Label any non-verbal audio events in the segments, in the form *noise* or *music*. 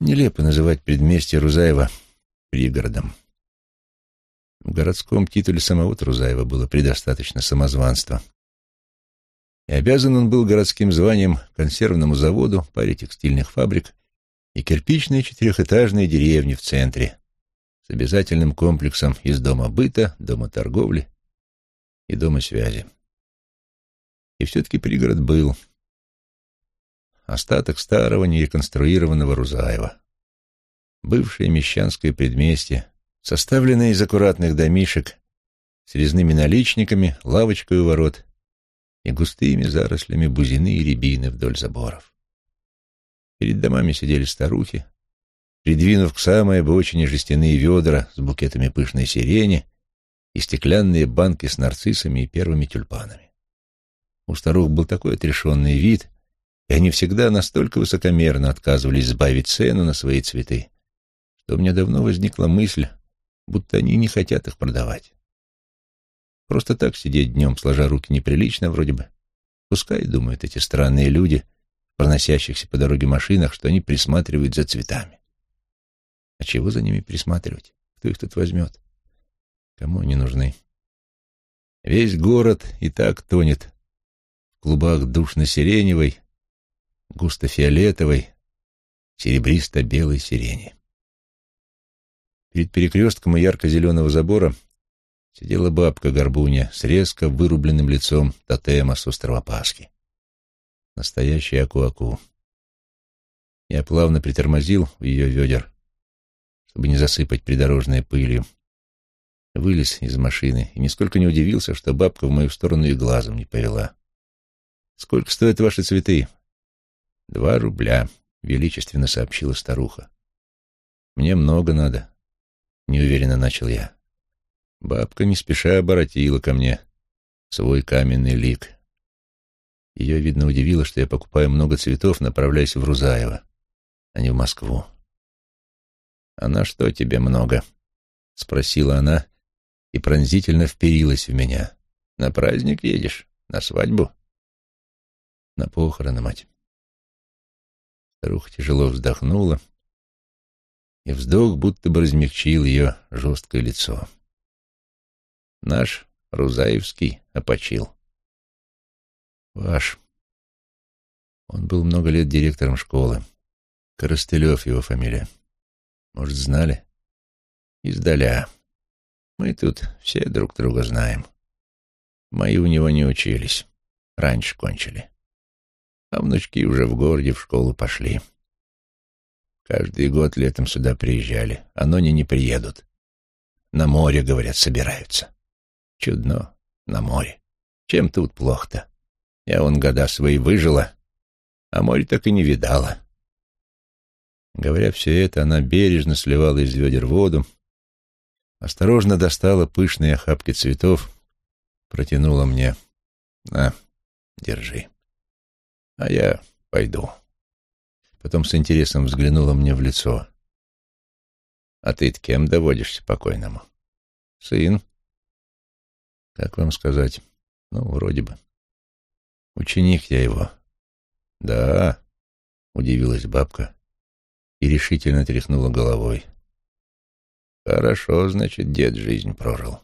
Нелепо называть предместье Рузаева пригородом. В городском титуле самого Трузаева было предостаточно самозванства. И обязан он был городским званием консервному заводу, паре текстильных фабрик и кирпичной четырехэтажной деревни в центре с обязательным комплексом из дома быта, дома торговли и дома связи. И все-таки пригород был. Остаток старого нереконструированного Рузаева. Бывшее мещанское предместье, составленное из аккуратных домишек с резными наличниками, лавочкой у ворот и густыми зарослями бузины и рябины вдоль заборов. Перед домами сидели старухи, придвинув к самой обочине жестяные ведра с букетами пышной сирени и стеклянные банки с нарциссами и первыми тюльпанами. У старух был такой отрешенный вид, и они всегда настолько высокомерно отказывались сбавить цену на свои цветы, что у меня давно возникла мысль, будто они не хотят их продавать. Просто так сидеть днем, сложа руки, неприлично вроде бы. Пускай думают эти странные люди, проносящихся по дороге машинах, что они присматривают за цветами. А чего за ними присматривать? Кто их тут возьмет? Кому они нужны? Весь город и так тонет в клубах душно-сиреневой, густо-фиолетовой, серебристо-белой сирени. Перед перекрестком и ярко-зеленого забора сидела бабка-горбуня с резко вырубленным лицом тотема с острова Пасхи. Настоящий аку-аку. Я плавно притормозил в ее ведер, чтобы не засыпать придорожной пылью. Вылез из машины и нисколько не удивился, что бабка в мою сторону и глазом не повела. «Сколько стоят ваши цветы?» «Два рубля», — величественно сообщила старуха. «Мне много надо», — неуверенно начал я. Бабка не спеша оборотила ко мне свой каменный лик. Ее, видно, удивило, что я покупаю много цветов, направляясь в Рузаево, а не в Москву. «А на что тебе много?» — спросила она и пронзительно вперилась в меня. «На праздник едешь? На свадьбу?» «На похороны, мать». Старуха тяжело вздохнула, и вздох будто бы размягчил ее жесткое лицо. Наш Рузаевский опочил. Ваш. Он был много лет директором школы. Коростылев его фамилия. Может, знали? Издаля. Мы тут все друг друга знаем. Мои у него не учились. Раньше кончили. А внучки уже в городе в школу пошли. Каждый год летом сюда приезжали, а нони не приедут. На море, говорят, собираются. Чудно, на море. Чем тут плохо-то? Я вон года свои выжила, а море так и не видала. Говоря все это, она бережно сливала из ведер воду, осторожно достала пышные охапки цветов, протянула мне. «На, держи. А я пойду». Потом с интересом взглянула мне в лицо. «А ты кем доводишься покойному?» «Сын». «Как вам сказать? Ну, вроде бы». «Ученик я его». «Да», — удивилась бабка и решительно тряхнула головой. Хорошо, значит, дед жизнь прожил,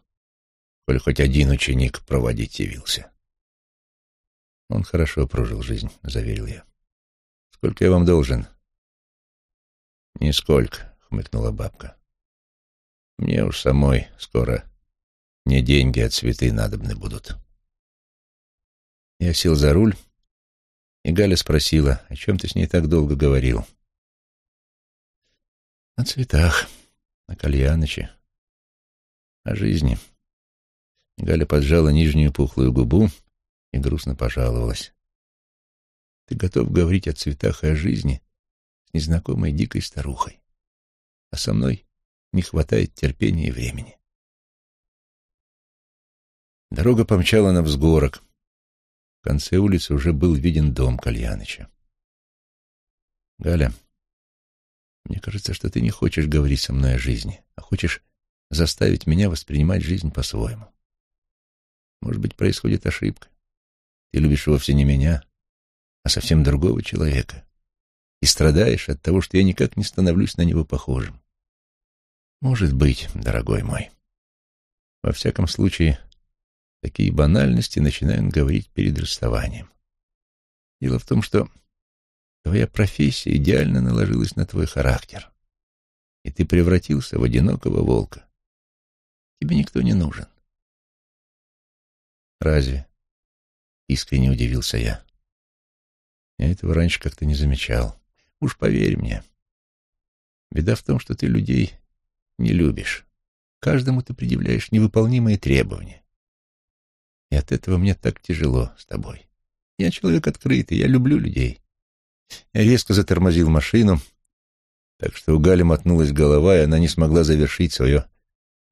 коль хоть один ученик проводить явился. Он хорошо прожил жизнь, заверил я. Сколько я вам должен? Нисколько, хмыкнула бабка. Мне уж самой скоро не деньги, а цветы надобны будут. Я сел за руль, и Галя спросила, о чем ты с ней так долго говорил. О цветах, о кальяныче, о жизни. Галя поджала нижнюю пухлую губу и грустно пожаловалась. Ты готов говорить о цветах и о жизни с незнакомой дикой старухой, а со мной не хватает терпения и времени. Дорога помчала на взгорок. В конце улицы уже был виден дом Кальяныча. «Галя, мне кажется, что ты не хочешь говорить со мной о жизни, а хочешь заставить меня воспринимать жизнь по-своему. Может быть, происходит ошибка. Ты любишь вовсе не меня, а совсем другого человека. и страдаешь от того, что я никак не становлюсь на него похожим. Может быть, дорогой мой. Во всяком случае, такие банальности начинают говорить перед расставанием. Дело в том, что твоя профессия идеально наложилась на твой характер, и ты превратился в одинокого волка. Тебе никто не нужен. Разве? Искренне удивился я. Я этого раньше как-то не замечал. Уж поверь мне. Беда в том, что ты людей не любишь. Каждому ты предъявляешь невыполнимые требования. И от этого мне так тяжело с тобой. Я человек открытый, я люблю людей. Я резко затормозил машину, так что у Гали мотнулась голова, и она не смогла завершить свое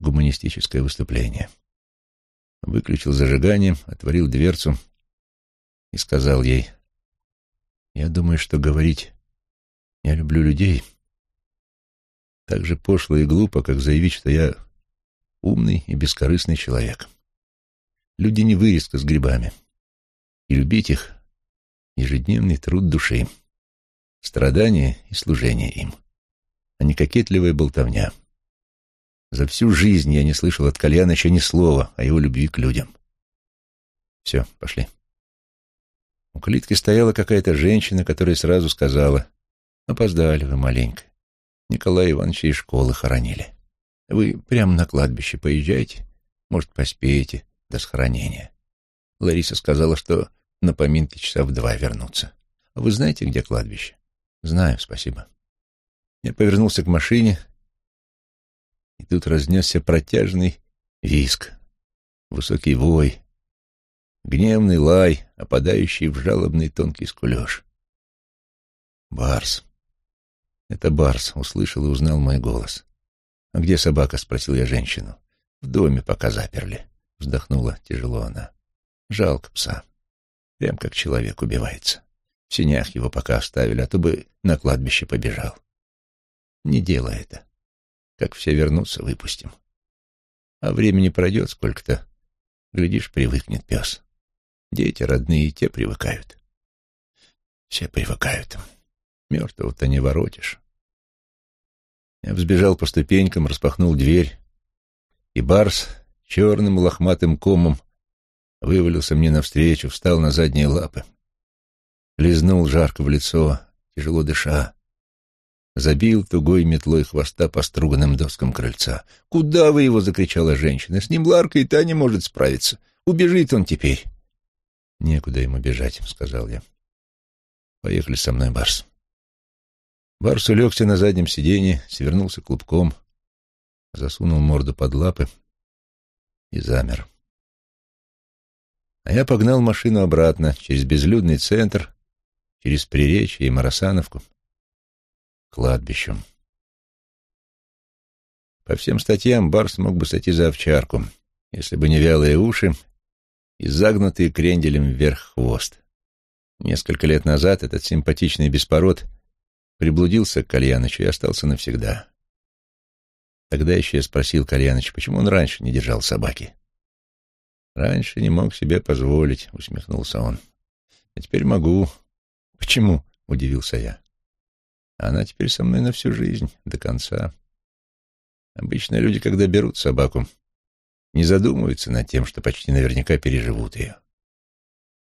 гуманистическое выступление. Выключил зажигание, отворил дверцу и сказал ей, «Я думаю, что говорить «я люблю людей» так же пошло и глупо, как заявить, что я умный и бескорыстный человек. Люди не вырезка с грибами, и любить их — ежедневный труд души, страдание и служение им, а не кокетливая болтовня. За всю жизнь я не слышал от Кальяныча ни слова о его любви к людям. Все, пошли. Калитки стояла какая-то женщина, которая сразу сказала, «Опоздали вы маленько. Николая Ивановича из школы хоронили. Вы прямо на кладбище поезжайте, может, поспеете до схоронения». Лариса сказала, что на поминки часа в два вернуться. «А вы знаете, где кладбище?» «Знаю, спасибо». Я повернулся к машине, и тут разнесся протяжный виск, высокий вой, гневный лай, опадающий в жалобный тонкий скулеж. «Барс!» Это Барс услышал и узнал мой голос. «А где собака?» — спросил я женщину. «В доме пока заперли», — вздохнула тяжело она. «Жалко пса. Прям как человек убивается. В синях его пока оставили, а то бы на кладбище побежал. Не делай это. Как все вернутся, выпустим. А времени пройдет сколько-то. Глядишь, привыкнет пес. Дети родные, те привыкают. Все привыкают. Мертвого-то не воротишь. Я взбежал по ступенькам, распахнул дверь, и Барс черным лохматым комом вывалился мне навстречу, встал на задние лапы. Лизнул жарко в лицо, тяжело дыша забил тугой метлой хвоста по струганным доскам крыльца. «Куда вы его?» — закричала женщина. «С ним Ларка и та не может справиться. Убежит он теперь». «Некуда ему бежать», — сказал я. «Поехали со мной, Барс». Барс улегся на заднем сиденье, свернулся клубком, засунул морду под лапы и замер. А я погнал машину обратно, через безлюдный центр, через Приречье и Марасановку, кладбищу. По всем статьям Барс мог бы сойти за овчарку, если бы не вялые уши и загнутый кренделем вверх хвост. Несколько лет назад этот симпатичный беспород приблудился к Кальянычу и остался навсегда. Тогда еще я спросил Кальяныч, почему он раньше не держал собаки. «Раньше не мог себе позволить», — усмехнулся он. «А теперь могу». «Почему?» — удивился я. Она теперь со мной на всю жизнь, до конца. Обычно люди, когда берут собаку, не задумываются над тем, что почти наверняка переживут ее.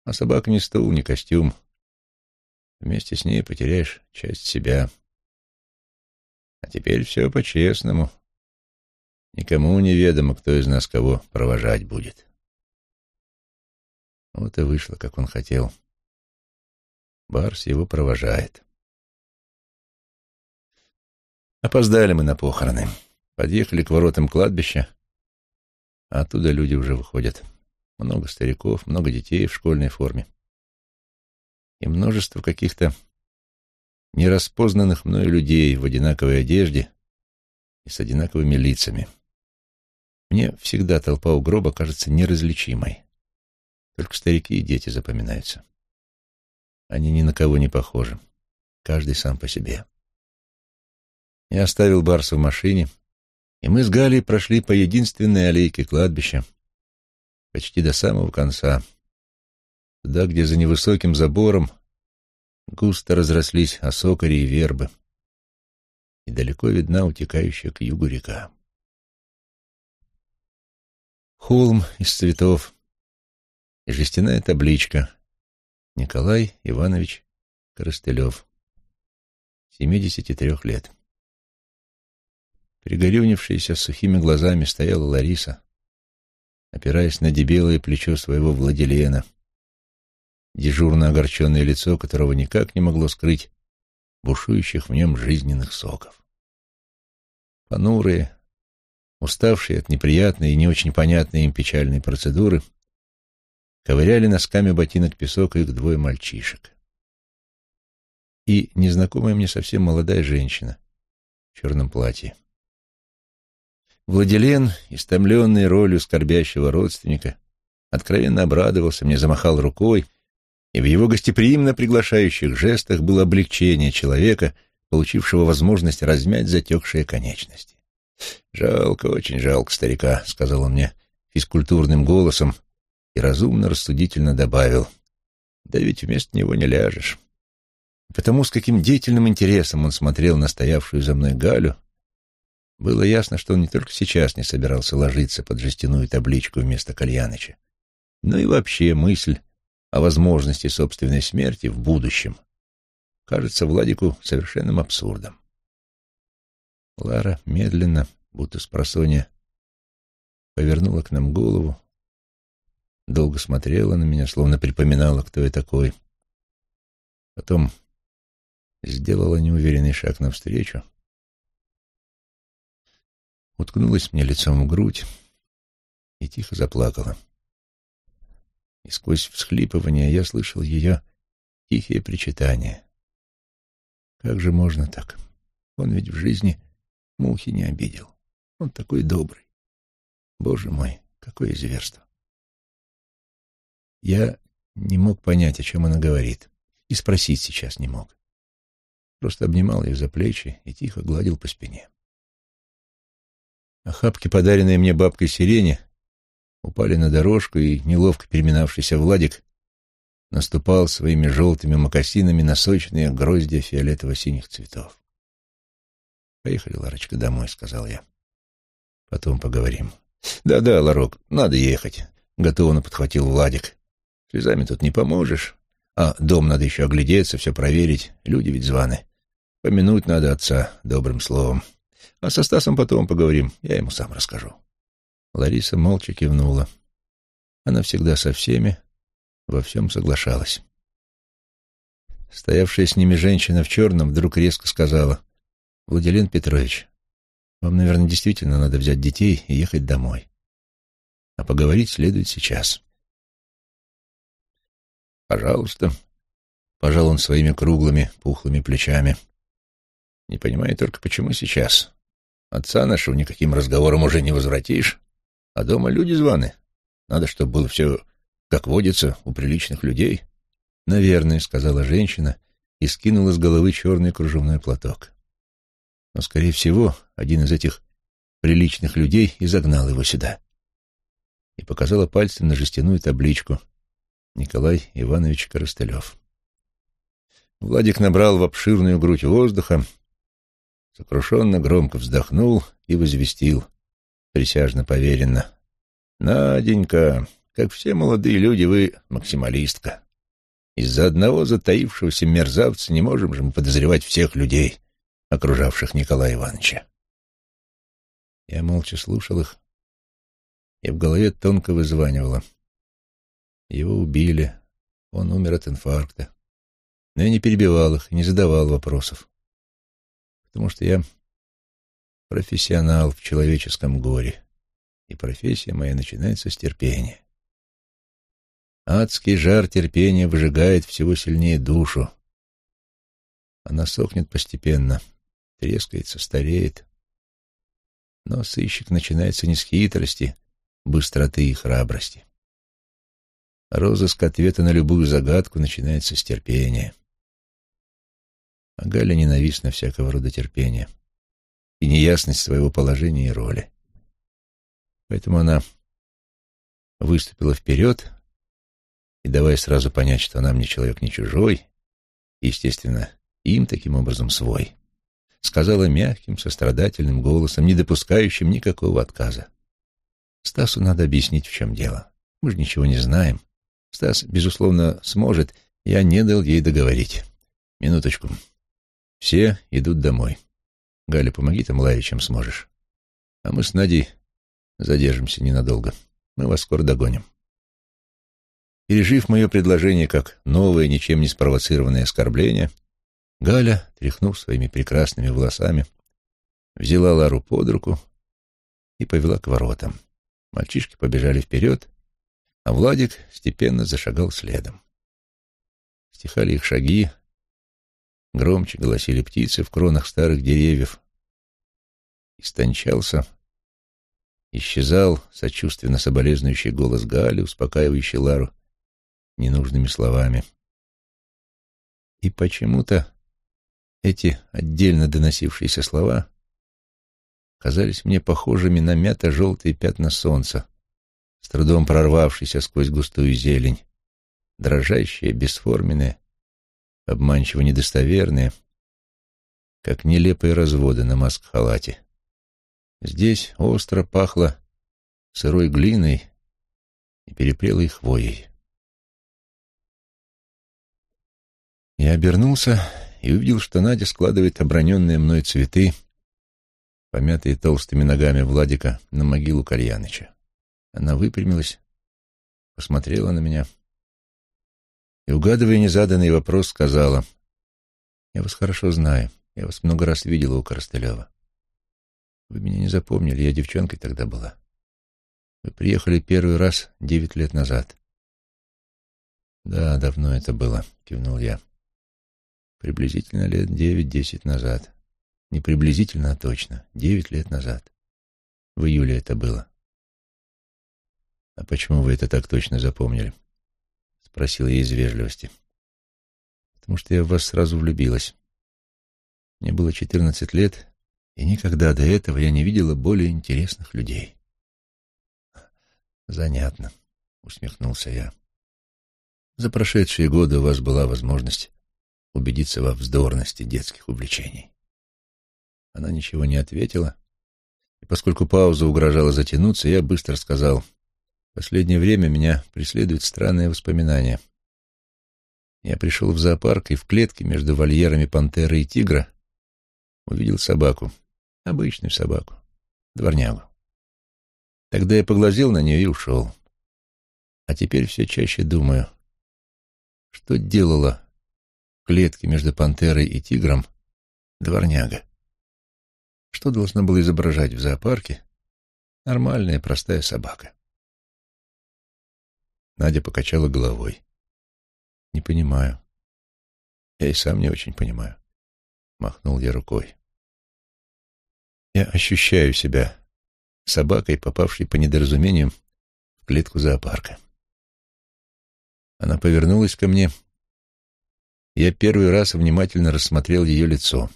А собака не стул, не костюм. Вместе с ней потеряешь часть себя. А теперь все по-честному. Никому не ведомо, кто из нас кого провожать будет. Вот и вышло, как он хотел. Барс его провожает. Опоздали мы на похороны. Подъехали к воротам кладбища, а оттуда люди уже выходят. Много стариков, много детей в школьной форме. И множество каких-то нераспознанных мною людей в одинаковой одежде и с одинаковыми лицами. Мне всегда толпа у гроба кажется неразличимой. Только старики и дети запоминаются. Они ни на кого не похожи. Каждый сам по себе. Я оставил Барса в машине, и мы с Галей прошли по единственной аллейке кладбища, почти до самого конца, туда, где за невысоким забором Густо разрослись осокори и вербы, и далеко видна утекающая к югу река. Холм из цветов. И жестяная табличка. Николай Иванович Коростылев, 73 лет. Пригорюнившаяся с сухими глазами стояла Лариса, опираясь на дебелое плечо своего Владилена, дежурно огорченное лицо которого никак не могло скрыть бушующих в нем жизненных соков. Понурые, уставшие от неприятной и не очень понятной им печальной процедуры, ковыряли носками ботинок песок их двое мальчишек. И незнакомая мне совсем молодая женщина в черном платье. Владилен, истомленный ролью скорбящего родственника, откровенно обрадовался мне, замахал рукой, и в его гостеприимно приглашающих жестах было облегчение человека, получившего возможность размять затекшие конечности. «Жалко, очень жалко старика», — сказал он мне физкультурным голосом и разумно рассудительно добавил. «Да ведь вместо него не ляжешь». потому с каким деятельным интересом он смотрел на стоявшую за мной Галю, было ясно, что он не только сейчас не собирался ложиться под жестяную табличку вместо Кальяныча, но и вообще мысль о возможности собственной смерти в будущем кажется Владику совершенным абсурдом. Лара медленно, будто с просонья, повернула к нам голову, долго смотрела на меня, словно припоминала, кто я такой. Потом сделала неуверенный шаг навстречу, уткнулась мне лицом в грудь и тихо заплакала и сквозь всхлипывание я слышал ее тихие причитания. Как же можно так? Он ведь в жизни мухи не обидел. Он такой добрый. Боже мой, какое зверство. Я не мог понять, о чем она говорит, и спросить сейчас не мог. Просто обнимал ее за плечи и тихо гладил по спине. Охапки, подаренные мне бабкой сирени, упали на дорожку, и неловко переминавшийся Владик наступал своими желтыми мокасинами на сочные гроздья фиолетово-синих цветов. «Поехали, Ларочка, домой», — сказал я. «Потом поговорим». «Да-да, Ларок, надо ехать», — готовно подхватил Владик. «Слезами тут не поможешь. А дом надо еще оглядеться, все проверить. Люди ведь званы. Помянуть надо отца добрым словом. А со Стасом потом поговорим, я ему сам расскажу». Лариса молча кивнула. Она всегда со всеми во всем соглашалась. Стоявшая с ними женщина в черном вдруг резко сказала, «Владилен Петрович, вам, наверное, действительно надо взять детей и ехать домой. А поговорить следует сейчас». «Пожалуйста», — пожал он своими круглыми, пухлыми плечами. «Не понимаю только, почему сейчас. Отца нашего никаким разговором уже не возвратишь. А дома люди званы. Надо, чтобы было все, как водится, у приличных людей. Наверное, сказала женщина и скинула с головы черный кружевной платок. Но, скорее всего, один из этих приличных людей и загнал его сюда. И показала пальцем на жестяную табличку «Николай Иванович Коростылев». Владик набрал в обширную грудь воздуха, сокрушенно громко вздохнул и возвестил — присяжно поверенно. «Наденька, как все молодые люди, вы максималистка. Из-за одного затаившегося мерзавца не можем же мы подозревать всех людей, окружавших Николая Ивановича». Я молча слушал их, и в голове тонко вызванивало. Его убили, он умер от инфаркта. Но я не перебивал их, не задавал вопросов, потому что я профессионал в человеческом горе, и профессия моя начинается с терпения. Адский жар терпения выжигает всего сильнее душу. Она сохнет постепенно, трескается, стареет. Но сыщик начинается не с хитрости, быстроты и храбрости. Розыск ответа на любую загадку начинается с терпения. А Галя ненавистна всякого рода терпения и неясность своего положения и роли. Поэтому она выступила вперед и, давая сразу понять, что она мне человек не чужой, естественно, им таким образом свой, сказала мягким, сострадательным голосом, не допускающим никакого отказа. Стасу надо объяснить, в чем дело. Мы же ничего не знаем. Стас, безусловно, сможет. Я не дал ей договорить. Минуточку. Все идут домой. Галя, помоги там Ларе, чем сможешь. А мы с Надей задержимся ненадолго. Мы вас скоро догоним. Пережив мое предложение как новое, ничем не спровоцированное оскорбление, Галя, тряхнув своими прекрасными волосами, взяла Лару под руку и повела к воротам. Мальчишки побежали вперед, а Владик степенно зашагал следом. Стихали их шаги, громче голосили птицы в кронах старых деревьев. Истончался, исчезал сочувственно соболезнующий голос Гали, успокаивающий Лару ненужными словами. И почему-то эти отдельно доносившиеся слова казались мне похожими на мято-желтые пятна солнца, с трудом прорвавшиеся сквозь густую зелень, дрожащие, бесформенные, обманчиво недостоверные, как нелепые разводы на маск-халате. Здесь остро пахло сырой глиной и перепрелой хвоей. Я обернулся и увидел, что Надя складывает оброненные мной цветы, помятые толстыми ногами Владика, на могилу Кальяныча. Она выпрямилась, посмотрела на меня и, угадывая незаданный вопрос, сказала, «Я вас хорошо знаю, я вас много раз видела у Коростылева. Вы меня не запомнили, я девчонкой тогда была. Вы приехали первый раз девять лет назад». «Да, давно это было», — кивнул я. Приблизительно лет девять-десять назад. Не приблизительно, а точно. Девять лет назад. В июле это было. — А почему вы это так точно запомнили? — спросила я из вежливости. — Потому что я в вас сразу влюбилась. Мне было четырнадцать лет, и никогда до этого я не видела более интересных людей. — Занятно, — усмехнулся я. За прошедшие годы у вас была возможность убедиться во вздорности детских увлечений. Она ничего не ответила, и поскольку пауза угрожала затянуться, я быстро сказал, «В последнее время меня преследуют странные воспоминания. Я пришел в зоопарк и в клетке между вольерами пантеры и тигра увидел собаку, обычную собаку, дворнягу. Тогда я поглазел на нее и ушел. А теперь все чаще думаю, что делала клетке между пантерой и тигром дворняга. Что должна была изображать в зоопарке нормальная простая собака? Надя покачала головой. «Не понимаю. Я и сам не очень понимаю». Махнул я рукой. Я ощущаю себя собакой, попавшей по недоразумениям в клетку зоопарка. Она повернулась ко мне я первый раз внимательно рассмотрел ее лицо.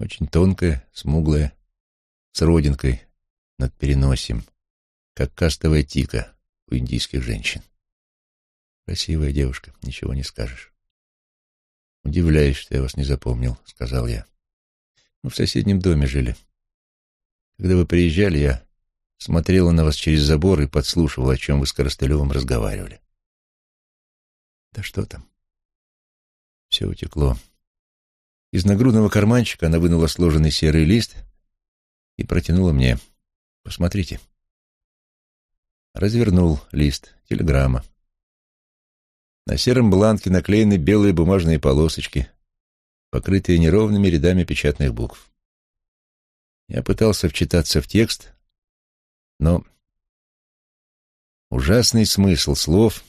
Очень тонкое, смуглое, с родинкой над переносием, как кастовая тика индийских женщин. Красивая девушка, ничего не скажешь. «Удивляюсь, что я вас не запомнил», — сказал я. «Мы в соседнем доме жили. Когда вы приезжали, я смотрела на вас через забор и подслушивала, о чем вы с Коростылевым разговаривали». «Да что там? Все утекло. Из нагрудного карманчика она вынула сложенный серый лист и протянула мне. «Посмотрите». Развернул лист. Телеграмма. На сером бланке наклеены белые бумажные полосочки, покрытые неровными рядами печатных букв. Я пытался вчитаться в текст, но ужасный смысл слов,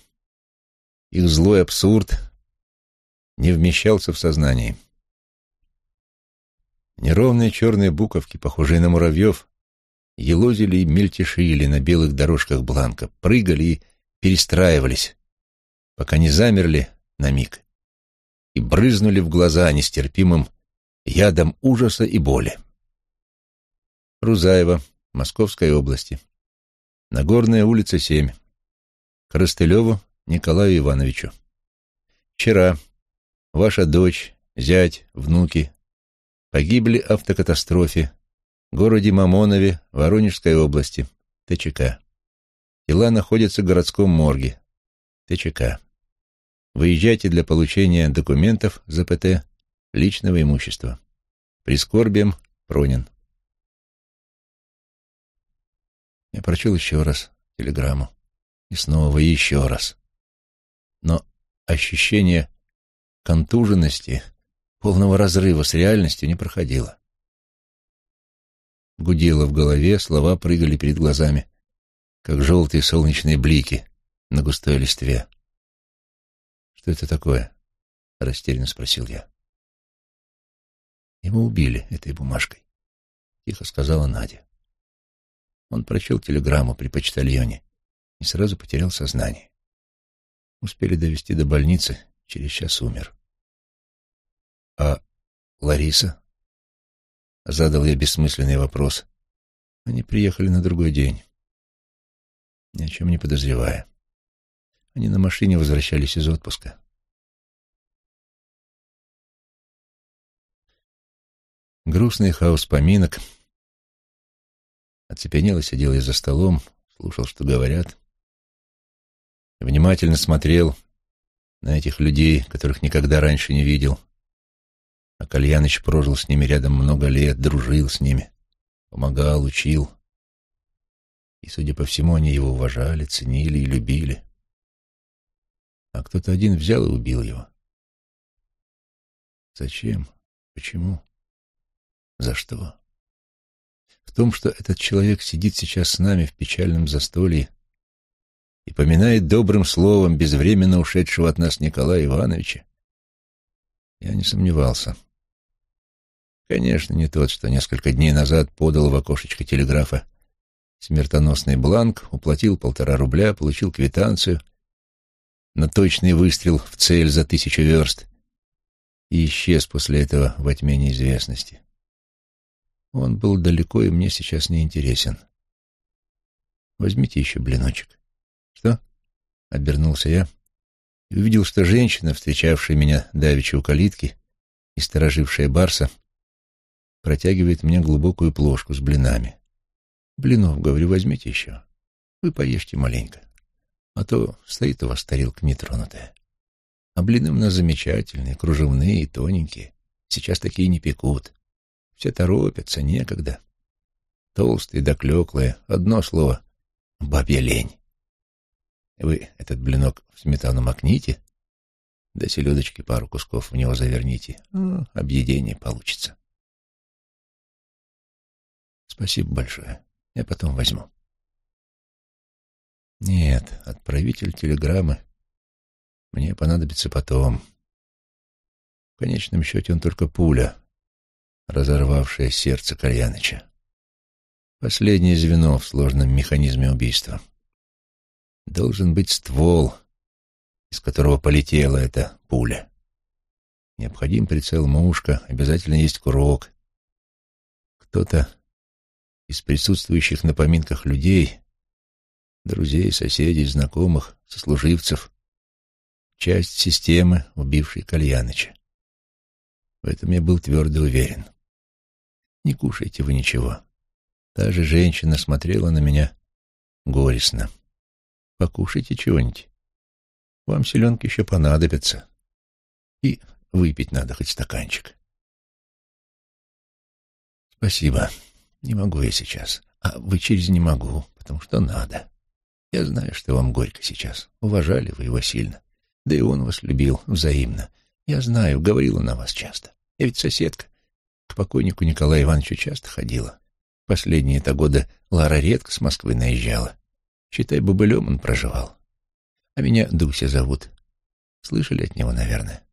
их злой абсурд не вмещался в сознании. Неровные черные буковки, похожие на муравьев, елозили и мельтешили на белых дорожках бланка, прыгали и перестраивались, пока не замерли на миг и брызнули в глаза нестерпимым ядом ужаса и боли. Рузаева, Московской области. Нагорная улица, 7. Коростылеву Николаю Ивановичу. Вчера, ваша дочь, зять, внуки погибли в автокатастрофе городе Мамонове Воронежской области, ТЧК. Тела находятся в городском морге, ТЧК. Выезжайте для получения документов ЗПТ личного имущества. Прискорбием Пронин. Я прочел еще раз телеграмму. И снова, и еще раз. Но ощущение контуженности, полного разрыва с реальностью не проходило. Гудело в голове, слова прыгали перед глазами, как желтые солнечные блики на густой листве. «Что это такое?» — растерянно спросил я. «Его убили этой бумажкой», — тихо сказала Надя. Он прочел телеграмму при почтальоне и сразу потерял сознание. Успели довести до больницы, через час умер. «А Лариса?» — задал я бессмысленный вопрос. Они приехали на другой день, ни о чем не подозревая. Они на машине возвращались из отпуска. Грустный хаос поминок. Оцепенело сидел я за столом, слушал, что говорят. Внимательно смотрел на этих людей, которых никогда раньше не видел. А Кальяныч прожил с ними рядом много лет, дружил с ними, помогал, учил. И, судя по всему, они его уважали, ценили и любили. А кто-то один взял и убил его. Зачем? Почему? За что? В том, что этот человек сидит сейчас с нами в печальном застолье и поминает добрым словом безвременно ушедшего от нас Николая Ивановича, я не сомневался. Конечно, не тот, что несколько дней назад подал в окошечко телеграфа смертоносный бланк, уплатил полтора рубля, получил квитанцию — на точный выстрел в цель за тысячу верст и исчез после этого во тьме неизвестности. Он был далеко и мне сейчас не интересен. Возьмите еще блиночек. Что? Обернулся я и увидел, что женщина, встречавшая меня давеча у калитки и сторожившая барса, протягивает мне глубокую плошку с блинами. Блинов, говорю, возьмите еще. Вы поешьте маленько. А то стоит у вас тарелка нетронутая. А блины у нас замечательные, кружевные и тоненькие. Сейчас такие не пекут. Все торопятся, некогда. Толстые да клеклые. Одно слово — бабья лень. Вы этот блинок в сметану макните, да селедочки пару кусков в него заверните. Ну, объедение получится. Спасибо большое. Я потом возьму. Нет, отправитель телеграммы мне понадобится потом. В конечном счете он только пуля, разорвавшая сердце Кальяныча. Последнее звено в сложном механизме убийства. Должен быть ствол, из которого полетела эта пуля. Необходим прицел мушка, обязательно есть курок. Кто-то из присутствующих на поминках людей друзей, соседей, знакомых, сослуживцев, часть системы, убившей Кальяныча. В этом я был твердо уверен. Не кушайте вы ничего. Та же женщина смотрела на меня горестно. Покушайте чего-нибудь. Вам селенки еще понадобятся. И выпить надо хоть стаканчик. Спасибо. Не могу я сейчас. А вы через не могу, потому что надо. Я знаю, что вам горько сейчас. Уважали вы его сильно. Да и он вас любил взаимно. Я знаю, говорила на вас часто. Я ведь соседка. К покойнику Николаю Ивановичу часто ходила. Последние-то годы Лара редко с Москвы наезжала. Считай, бобылем он проживал. А меня Дуся зовут. Слышали от него, наверное?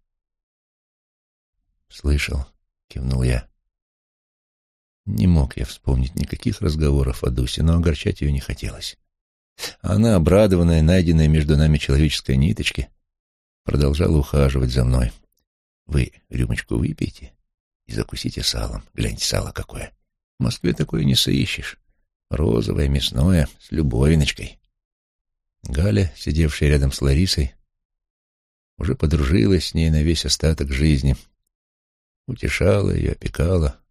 Слышал, кивнул я. Не мог я вспомнить никаких разговоров о Дусе, но огорчать ее не хотелось. Она, обрадованная, найденной между нами человеческой ниточки, продолжала ухаживать за мной. «Вы рюмочку выпейте и закусите салом. Гляньте, сало какое. В Москве такое не сыщешь. Розовое, мясное, с любовиночкой». Галя, сидевшая рядом с Ларисой, уже подружилась с ней на весь остаток жизни, утешала ее, опекала,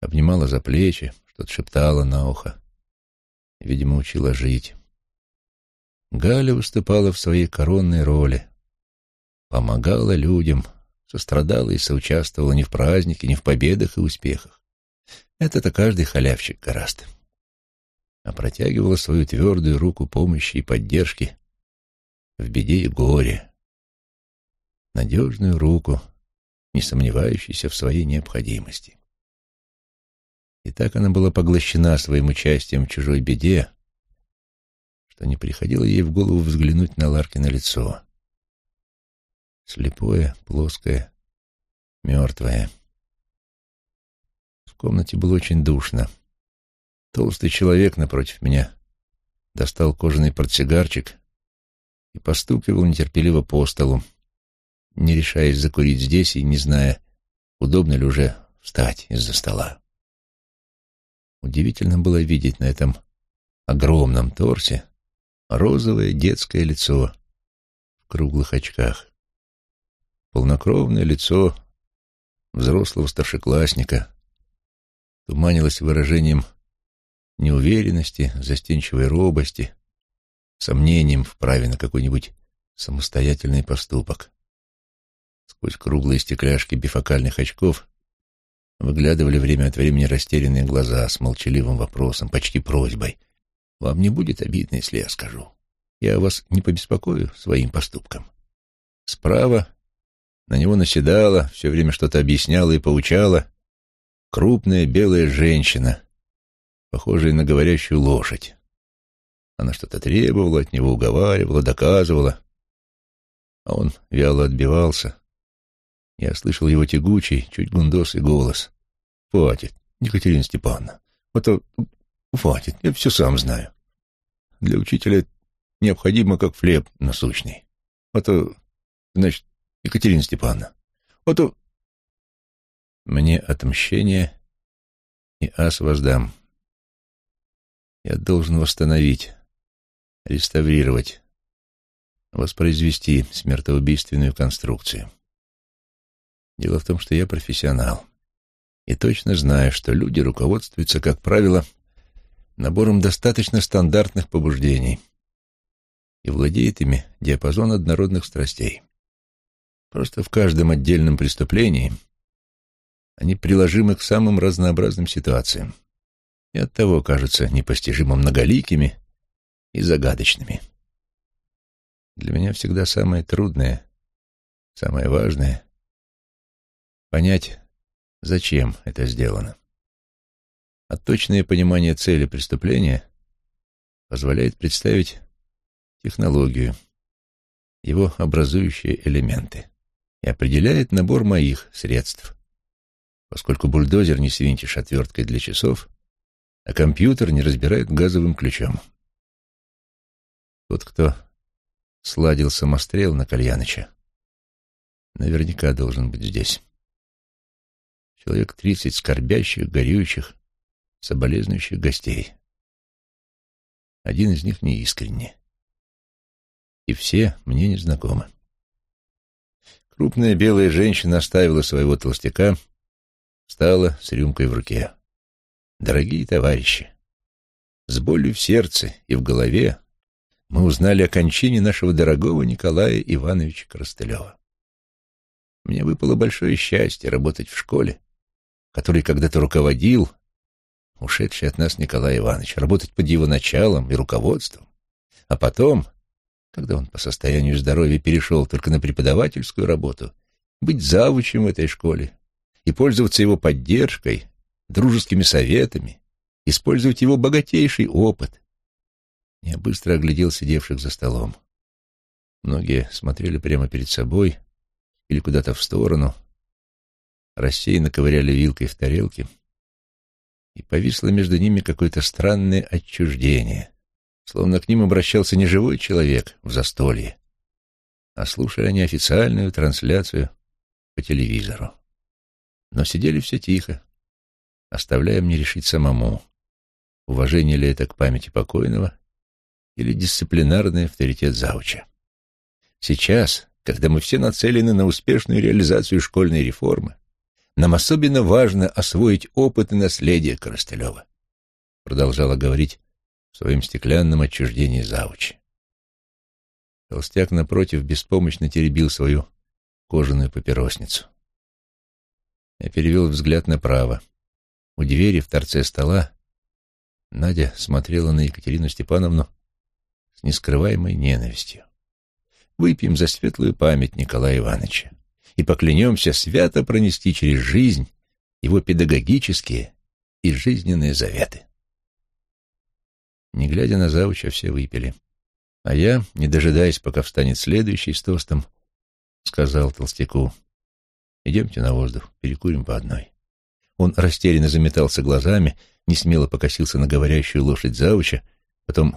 обнимала за плечи, что-то шептала на ухо, видимо, учила жить. Галя выступала в своей коронной роли, помогала людям, сострадала и соучаствовала не в празднике, не в победах и успехах. Это-то каждый халявщик гораст. А протягивала свою твердую руку помощи и поддержки в беде и горе. Надежную руку, не сомневающейся в своей необходимости. И так она была поглощена своим участием в чужой беде, что не приходило ей в голову взглянуть на Ларкино лицо. Слепое, плоское, мертвое. В комнате было очень душно. Толстый человек напротив меня достал кожаный портсигарчик и постукивал нетерпеливо по столу, не решаясь закурить здесь и не зная, удобно ли уже встать из-за стола. Удивительно было видеть на этом огромном торсе розовое детское лицо в круглых очках. Полнокровное лицо взрослого старшеклассника туманилось выражением неуверенности, застенчивой робости, сомнением в праве на какой-нибудь самостоятельный поступок. Сквозь круглые стекляшки бифокальных очков Выглядывали время от времени растерянные глаза с молчаливым вопросом, почти просьбой. «Вам не будет обидно, если я скажу? Я вас не побеспокою своим поступком». Справа на него наседала, все время что-то объясняла и поучала крупная белая женщина, похожая на говорящую лошадь. Она что-то требовала от него, уговаривала, доказывала. А он вяло отбивался, я слышал его тягучий, чуть гундосый голос. «Хватит, Екатерина Степановна. Это... Хватит, я все сам знаю. Для учителя необходимо как хлеб насущный. А то, значит, Екатерина Степановна, а то... Мне отмщение и ас воздам. Я должен восстановить, реставрировать, воспроизвести смертоубийственную конструкцию. Дело в том, что я профессионал и точно знаю, что люди руководствуются, как правило, набором достаточно стандартных побуждений и владеет ими диапазон однородных страстей. Просто в каждом отдельном преступлении они приложимы к самым разнообразным ситуациям и оттого кажутся непостижимо многоликими и загадочными. Для меня всегда самое трудное, самое важное понять, зачем это сделано. А точное понимание цели преступления позволяет представить технологию, его образующие элементы и определяет набор моих средств, поскольку бульдозер не свинтишь отверткой для часов, а компьютер не разбирает газовым ключом. Тот, кто сладил самострел на Кальяныча, наверняка должен быть здесь человек тридцать скорбящих, горюющих, соболезнующих гостей. Один из них неискренне. И все мне незнакомы. Крупная белая женщина оставила своего толстяка, встала с рюмкой в руке. Дорогие товарищи, с болью в сердце и в голове мы узнали о кончине нашего дорогого Николая Ивановича Коростылева. Мне выпало большое счастье работать в школе, который когда-то руководил, ушедший от нас Николай Иванович, работать под его началом и руководством. А потом, когда он по состоянию здоровья перешел только на преподавательскую работу, быть завучем в этой школе и пользоваться его поддержкой, дружескими советами, использовать его богатейший опыт. Я быстро оглядел сидевших за столом. Многие смотрели прямо перед собой или куда-то в сторону — рассеянно ковыряли вилкой в тарелке, и повисло между ними какое-то странное отчуждение, словно к ним обращался не живой человек в застолье, а слушали они официальную трансляцию по телевизору. Но сидели все тихо, оставляя мне решить самому, уважение ли это к памяти покойного или дисциплинарный авторитет зауча. Сейчас, когда мы все нацелены на успешную реализацию школьной реформы, нам особенно важно освоить опыт и наследие Коростылева, продолжала говорить в своем стеклянном отчуждении завучи. Толстяк, напротив, беспомощно теребил свою кожаную папиросницу. Я перевел взгляд направо. У двери в торце стола Надя смотрела на Екатерину Степановну с нескрываемой ненавистью. Выпьем за светлую память Николая Ивановича и поклянемся свято пронести через жизнь его педагогические и жизненные заветы. Не глядя на завуча, все выпили. А я, не дожидаясь, пока встанет следующий с тостом, сказал толстяку, «Идемте на воздух, перекурим по одной». Он растерянно заметался глазами, не смело покосился на говорящую лошадь завуча, потом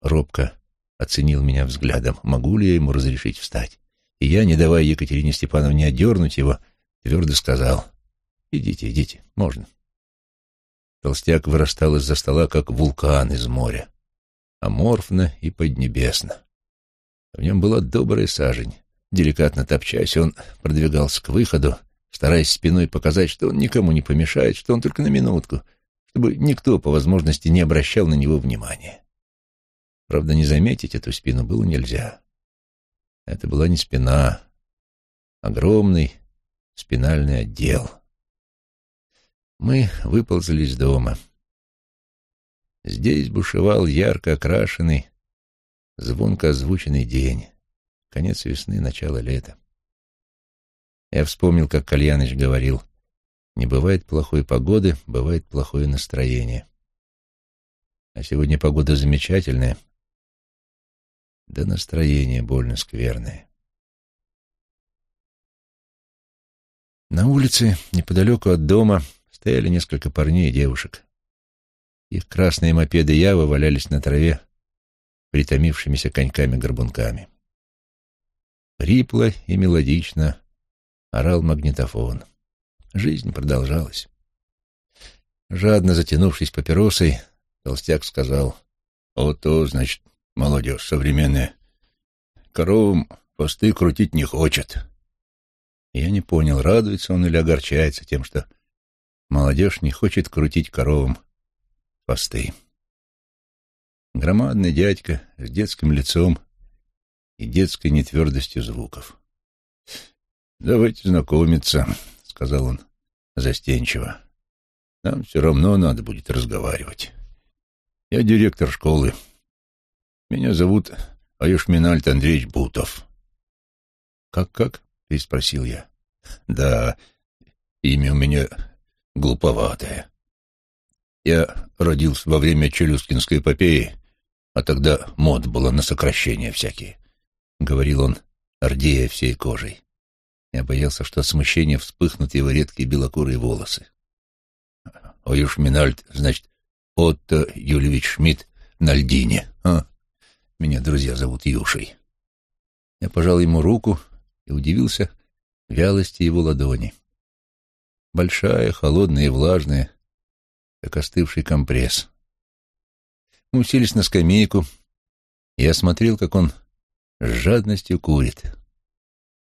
робко оценил меня взглядом, могу ли я ему разрешить встать. И я, не давая Екатерине Степановне отдернуть его, твердо сказал, «Идите, идите, можно». Толстяк вырастал из-за стола, как вулкан из моря аморфно и поднебесно. В нем была добрая сажень. Деликатно топчась, он продвигался к выходу, стараясь спиной показать, что он никому не помешает, что он только на минутку, чтобы никто по возможности не обращал на него внимания. Правда, не заметить эту спину было нельзя. Это была не спина, огромный спинальный отдел. Мы выползли из дома. Здесь бушевал ярко окрашенный, звонко озвученный день. Конец весны, начало лета. Я вспомнил, как Кальяныч говорил, не бывает плохой погоды, бывает плохое настроение. А сегодня погода замечательная, да настроение больно скверное. На улице, неподалеку от дома, стояли несколько парней и девушек. Их красные мопеды Явы валялись на траве притомившимися коньками-горбунками. Рипло и мелодично орал магнитофон. Жизнь продолжалась. Жадно затянувшись папиросой, толстяк сказал, «Вот то, значит, молодежь современная. Коровам посты крутить не хочет». Я не понял, радуется он или огорчается тем, что молодежь не хочет крутить коровам посты. Громадный дядька с детским лицом и детской нетвердостью звуков. «Давайте знакомиться», — сказал он застенчиво. «Нам все равно надо будет разговаривать. Я директор школы. Меня зовут Аюшминальд Андреевич Бутов». «Как-как?» — переспросил я. *laughs* «Да, имя у меня глуповатое. Я родился во время Челюскинской эпопеи, а тогда мод было на сокращения всякие, — говорил он, ордея всей кожей. Я боялся, что от смущения вспыхнут его редкие белокурые волосы. Оюш Минальд, значит, Отто Юльевич Шмидт на льдине. А? Меня друзья зовут Юшей. Я пожал ему руку и удивился вялости его ладони. Большая, холодная и влажная, как остывший компресс. Мы уселись на скамейку, и я смотрел, как он с жадностью курит.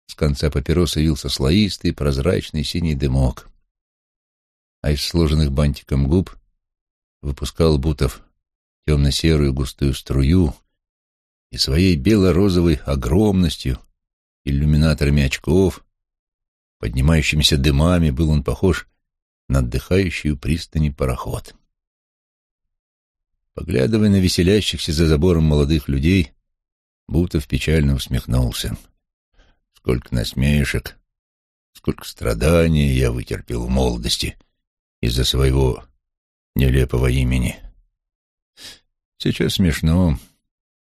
С конца папироса вился слоистый, прозрачный синий дымок, а из сложенных бантиком губ выпускал Бутов темно-серую густую струю и своей бело-розовой огромностью, иллюминаторами очков, поднимающимися дымами был он похож на отдыхающую пристани пароход. Поглядывая на веселящихся за забором молодых людей, Бутов печально усмехнулся. Сколько насмешек, сколько страданий я вытерпел в молодости из-за своего нелепого имени. Сейчас смешно,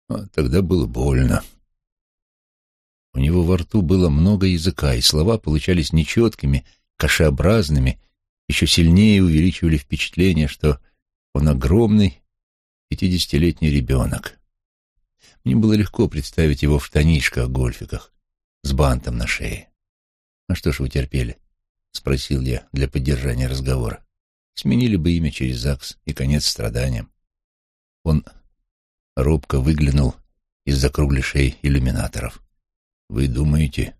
а тогда было больно. У него во рту было много языка, и слова получались нечеткими, кашеобразными еще сильнее увеличивали впечатление, что он огромный пятидесятилетний ребенок. Мне было легко представить его в штанишках-гольфиках с бантом на шее. «А что ж вы терпели?» — спросил я для поддержания разговора. «Сменили бы имя через ЗАГС и конец страданиям». Он робко выглянул из-за кругляшей иллюминаторов. Вы думаете?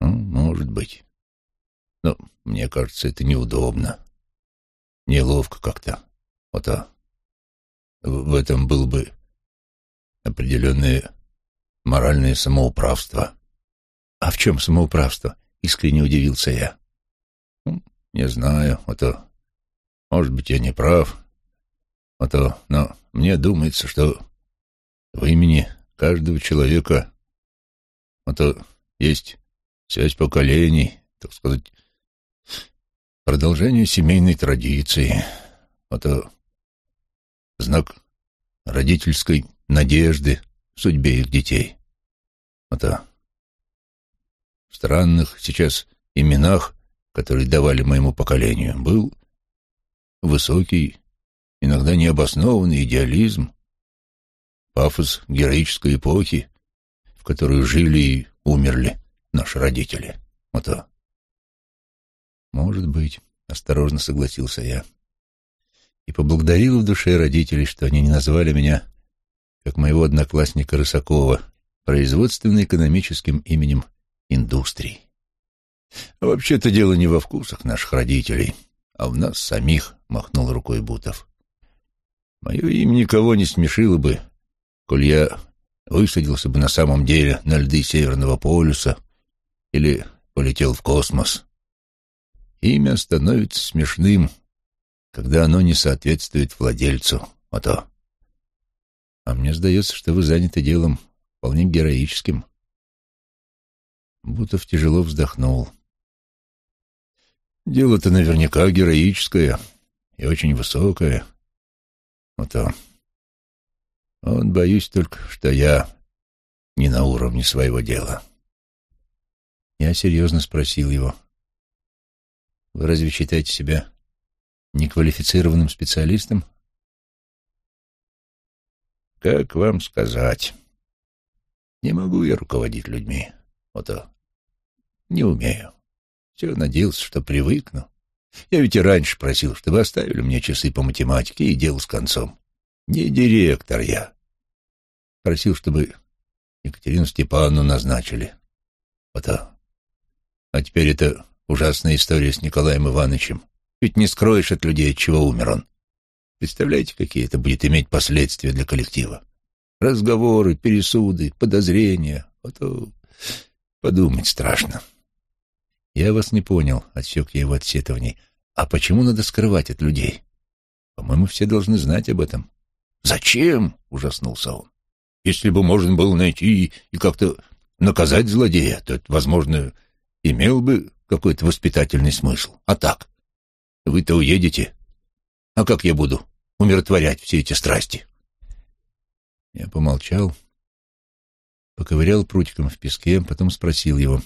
Ну, может быть. Но мне кажется, это неудобно. Неловко как-то. Вот а в этом было бы определенное моральное самоуправство. А в чем самоуправство? Искренне удивился я. Ну, не знаю, а то, может быть, я не прав, а то, но мне думается, что в имени каждого человека а то есть связь поколений, так сказать, продолжение семейной традиции, а то знак родительской надежды в судьбе их детей. А то в странных сейчас именах, которые давали моему поколению, был высокий, иногда необоснованный идеализм, пафос героической эпохи, в которую жили и умерли наши родители. Вот то. Может быть, осторожно согласился я. И поблагодарил в душе родителей, что они не назвали меня, как моего одноклассника Рысакова, производственно-экономическим именем индустрии. А вообще-то дело не во вкусах наших родителей, а в нас самих, махнул рукой Бутов. Мое имя никого не смешило бы, коль я высадился бы на самом деле на льды Северного полюса или полетел в космос. Имя становится смешным, когда оно не соответствует владельцу, а то... А мне сдается, что вы заняты делом вполне героическим. Бутов тяжело вздохнул. Дело-то наверняка героическое и очень высокое. А то... Вот боюсь только, что я не на уровне своего дела. Я серьезно спросил его. Вы разве считаете себя неквалифицированным специалистом? Как вам сказать? Не могу я руководить людьми. Вот. Не умею. Все надеялся, что привыкну. Я ведь и раньше просил, чтобы оставили мне часы по математике и дело с концом. Не директор я. Просил, чтобы Екатерину Степановну назначили. Вот а. А теперь это ужасная история с Николаем Ивановичем. Ведь не скроешь от людей, от чего умер он. Представляете, какие это будет иметь последствия для коллектива? Разговоры, пересуды, подозрения. Вот а подумать страшно. Я вас не понял, отсек я его от сетований. А почему надо скрывать от людей? По-моему, все должны знать об этом. «Зачем?» — ужаснулся он. «Если бы можно было найти и как-то наказать злодея, то это, возможно, имел бы какой-то воспитательный смысл. А так, вы-то уедете. А как я буду умиротворять все эти страсти?» Я помолчал, поковырял прутиком в песке, потом спросил его,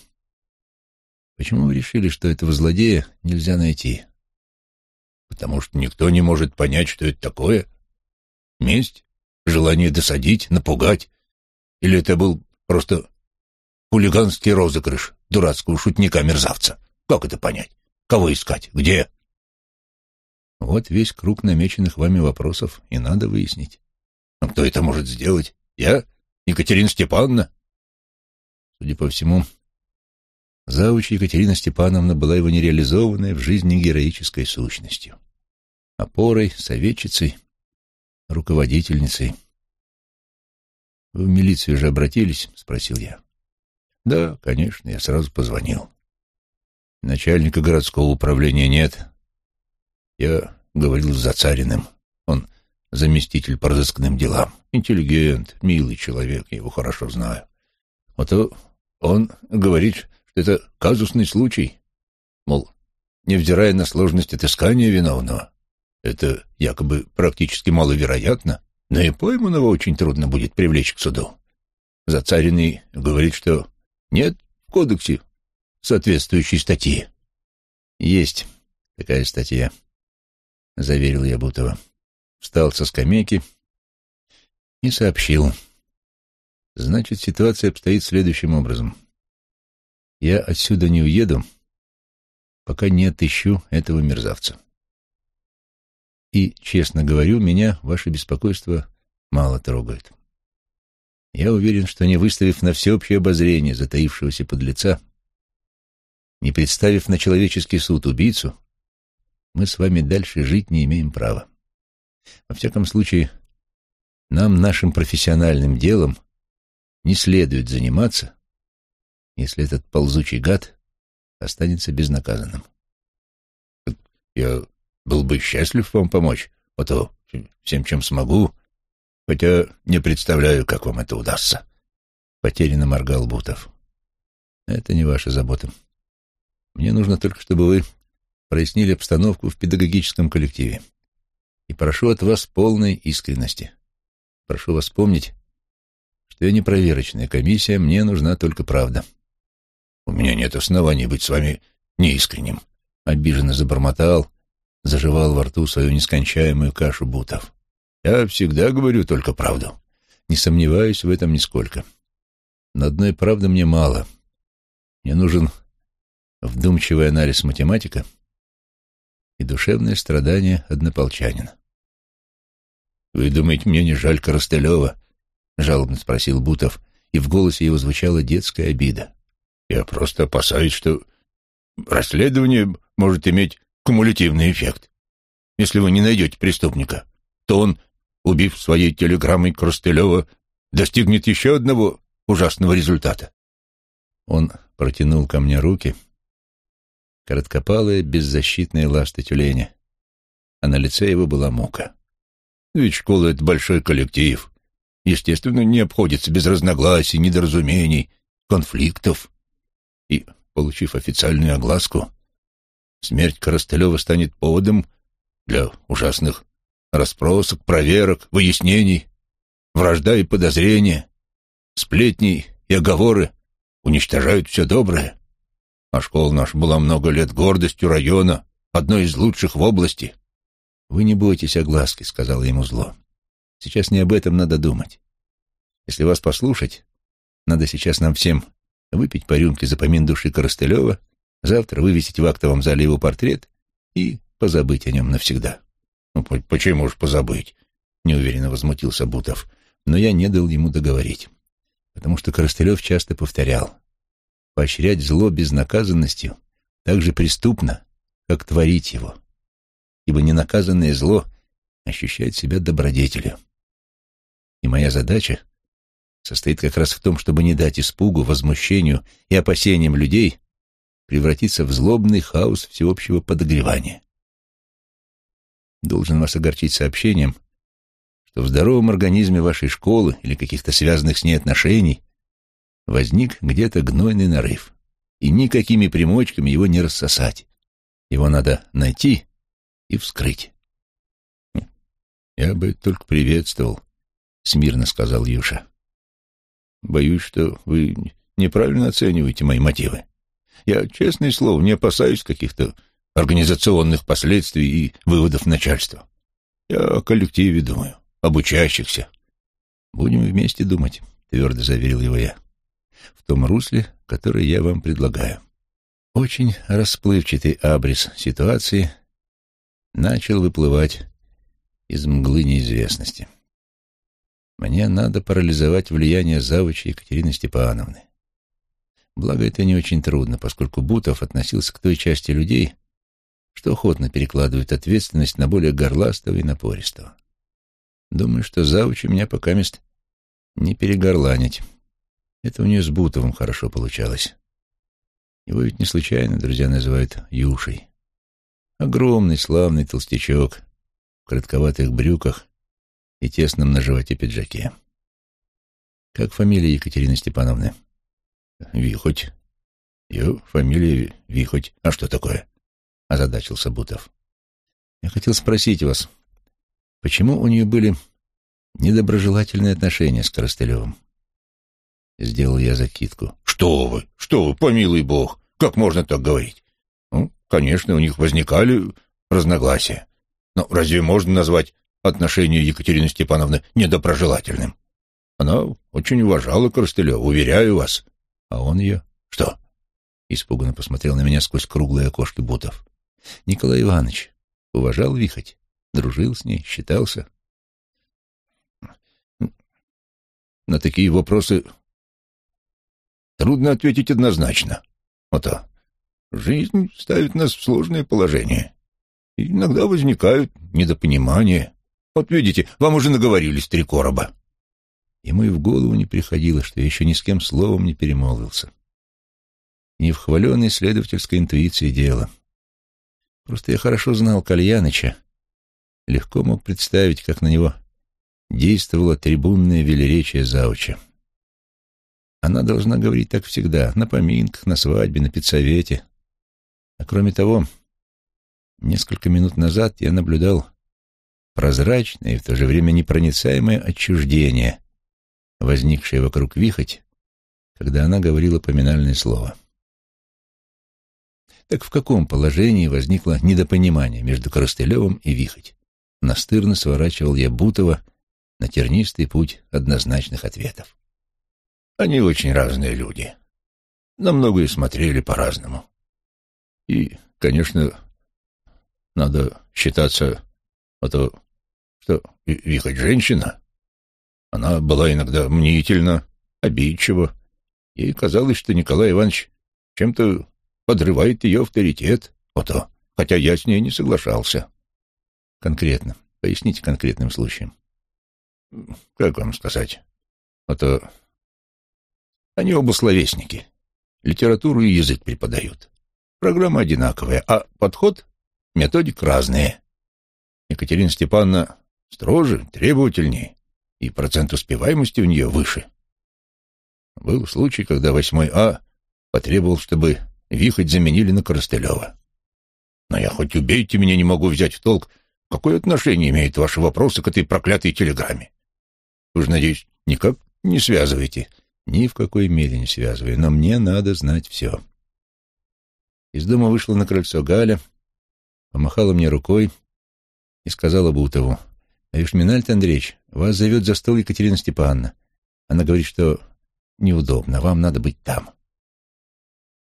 «Почему вы решили, что этого злодея нельзя найти?» «Потому что никто не может понять, что это такое», Месть? Желание досадить, напугать? Или это был просто хулиганский розыгрыш дурацкого шутника-мерзавца? Как это понять? Кого искать? Где? Вот весь круг намеченных вами вопросов и надо выяснить. Но кто это может сделать? Я? Екатерина Степановна? Судя по всему, завуч Екатерина Степановна была его нереализованной в жизни героической сущностью. Опорой, советчицей, руководительницей. «Вы в милицию же обратились?» — спросил я. «Да, конечно, я сразу позвонил. Начальника городского управления нет. Я говорил с Зацариным. Он заместитель по разыскным делам. Интеллигент, милый человек, я его хорошо знаю. А то он говорит, это казусный случай. Мол, невзирая на сложность отыскания виновного, это якобы практически маловероятно, но и пойманного очень трудно будет привлечь к суду. Зацаренный говорит, что нет в кодексе соответствующей статьи. Есть такая статья, заверил я Бутова. Встал со скамейки и сообщил. Значит, ситуация обстоит следующим образом. Я отсюда не уеду, пока не отыщу этого мерзавца. И, честно говорю, меня ваше беспокойство мало трогает. Я уверен, что не выставив на всеобщее обозрение затаившегося подлеца, не представив на человеческий суд убийцу, мы с вами дальше жить не имеем права. Во всяком случае, нам, нашим профессиональным делом, не следует заниматься, если этот ползучий гад останется безнаказанным. Я был бы счастлив вам помочь, а то всем, чем смогу, хотя не представляю, как вам это удастся. Потерянно моргал Бутов. Это не ваша забота. Мне нужно только, чтобы вы прояснили обстановку в педагогическом коллективе. И прошу от вас полной искренности. Прошу вас помнить, что я не проверочная комиссия, мне нужна только правда. У меня нет оснований быть с вами неискренним. Обиженно забормотал, заживал во рту свою нескончаемую кашу бутов. Я всегда говорю только правду. Не сомневаюсь в этом нисколько. Но одной правды мне мало. Мне нужен вдумчивый анализ математика и душевное страдание однополчанина. «Вы думаете, мне не жаль Коростылева?» — жалобно спросил Бутов, и в голосе его звучала детская обида. «Я просто опасаюсь, что расследование может иметь кумулятивный эффект. Если вы не найдете преступника, то он, убив своей телеграммой Коростылева, достигнет еще одного ужасного результата». Он протянул ко мне руки, короткопалые, беззащитные ласты тюленя, а на лице его была мука. «Ведь школа — это большой коллектив. Естественно, не обходится без разногласий, недоразумений, конфликтов. Получив официальную огласку, смерть Коростылева станет поводом для ужасных расспросок, проверок, выяснений, вражда и подозрения, сплетни и оговоры уничтожают все доброе. А школа наша была много лет гордостью района, одной из лучших в области. «Вы не бойтесь огласки», — сказал ему зло. «Сейчас не об этом надо думать. Если вас послушать, надо сейчас нам всем выпить по рюмке за помин души Коростылева, завтра вывесить в актовом зале его портрет и позабыть о нем навсегда». «Ну, почему ж позабыть?» — неуверенно возмутился Бутов. Но я не дал ему договорить, потому что Коростылев часто повторял — Поощрять зло безнаказанностью так же преступно, как творить его, ибо ненаказанное зло ощущает себя добродетелью. И моя задача состоит как раз в том, чтобы не дать испугу, возмущению и опасениям людей превратиться в злобный хаос всеобщего подогревания. Должен вас огорчить сообщением, что в здоровом организме вашей школы или каких-то связанных с ней отношений возник где-то гнойный нарыв, и никакими примочками его не рассосать. Его надо найти и вскрыть. «Я бы только приветствовал», — смирно сказал Юша. «Боюсь, что вы неправильно оцениваете мои мотивы. Я, честное слово, не опасаюсь каких-то организационных последствий и выводов начальства. Я о коллективе думаю, об учащихся». «Будем вместе думать», — твердо заверил его я в том русле, которое я вам предлагаю. Очень расплывчатый абрис ситуации начал выплывать из мглы неизвестности. Мне надо парализовать влияние завуча Екатерины Степановны. Благо, это не очень трудно, поскольку Бутов относился к той части людей, что охотно перекладывает ответственность на более горластого и напористого. Думаю, что завуч у меня пока мест не перегорланить. Это у нее с Бутовым хорошо получалось. Его ведь не случайно друзья называют Юшей. Огромный, славный толстячок в коротковатых брюках и тесном на животе пиджаке. Как фамилия Екатерины Степановны? Вихоть. Ее фамилия Вихоть. А что такое? Озадачился Бутов. Я хотел спросить вас, почему у нее были недоброжелательные отношения с Коростылевым? Сделал я закидку. «Что вы? Что вы? Помилуй бог! Как можно так говорить? Ну, конечно, у них возникали разногласия. Но разве можно назвать отношение Екатерины Степановны недоброжелательным? Она очень уважала Коростылева, уверяю вас. А он ее? Что? Испуганно посмотрел на меня сквозь круглые окошки Бутов. Николай Иванович уважал Вихоть, дружил с ней, считался. на такие вопросы трудно ответить однозначно. Ото, жизнь ставит нас в сложное положение. И иногда возникают недопонимания. Вот видите, вам уже наговорились три короба. Ему и в голову не приходило, что я еще ни с кем словом не перемолвился. Не в хваленной следовательской интуиции дело. Просто я хорошо знал Кальяныча, легко мог представить, как на него действовало трибунное велеречие зауча. Она должна говорить так всегда, на поминках, на свадьбе, на педсовете. А кроме того, несколько минут назад я наблюдал прозрачное и в то же время непроницаемое отчуждение, возникшее вокруг Вихоть, когда она говорила поминальное слово. Так в каком положении возникло недопонимание между Коростылевым и Вихоть? Настырно сворачивал я Бутова на тернистый путь однозначных ответов. Они очень разные люди. На многое смотрели по-разному. И, конечно, надо считаться, а то, что Вихоть женщина. Она была иногда мнительна, обидчива. Ей казалось, что Николай Иванович чем-то подрывает ее авторитет, а то, хотя я с ней не соглашался. Конкретно. Поясните конкретным случаем. Как вам сказать? А они оба словесники. Литературу и язык преподают. Программа одинаковая, а подход, методик разные. Екатерина Степановна строже, требовательнее, и процент успеваемости у нее выше. Был случай, когда восьмой А потребовал, чтобы Вихоть заменили на Коростылева. Но я хоть убейте меня, не могу взять в толк, какое отношение имеют ваши вопросы к этой проклятой телеграмме. Вы же, надеюсь, никак не связываете ни в какой мере не связываю, но мне надо знать все. Из дома вышла на крыльцо Галя, помахала мне рукой и сказала Бутову, «Авишминальт Андреевич, вас зовет за стол Екатерина Степановна. Она говорит, что неудобно, вам надо быть там».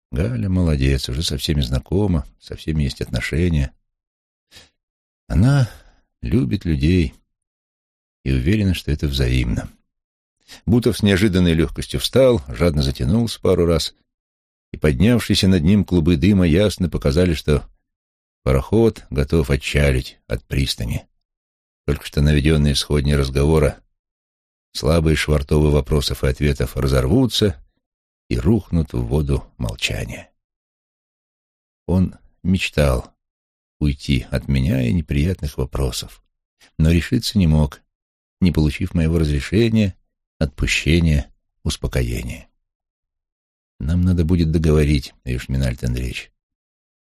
Галя молодец, уже со всеми знакома, со всеми есть отношения. Она любит людей и уверена, что это взаимно. Бутов с неожиданной легкостью встал, жадно затянулся пару раз, и поднявшиеся над ним клубы дыма ясно показали, что пароход готов отчалить от пристани. Только что наведенные сходни разговора, слабые швартовы вопросов и ответов разорвутся и рухнут в воду молчания. Он мечтал уйти от меня и неприятных вопросов, но решиться не мог, не получив моего разрешения отпущение, успокоение. Нам надо будет договорить, Юшминальд Андреевич.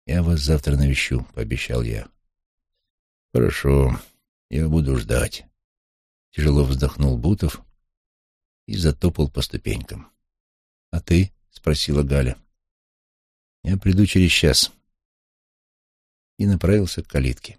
Я вас завтра навещу, пообещал я. Хорошо, я буду ждать. Тяжело вздохнул Бутов и затопал по ступенькам. А ты? спросила Галя. Я приду через час. И направился к калитке.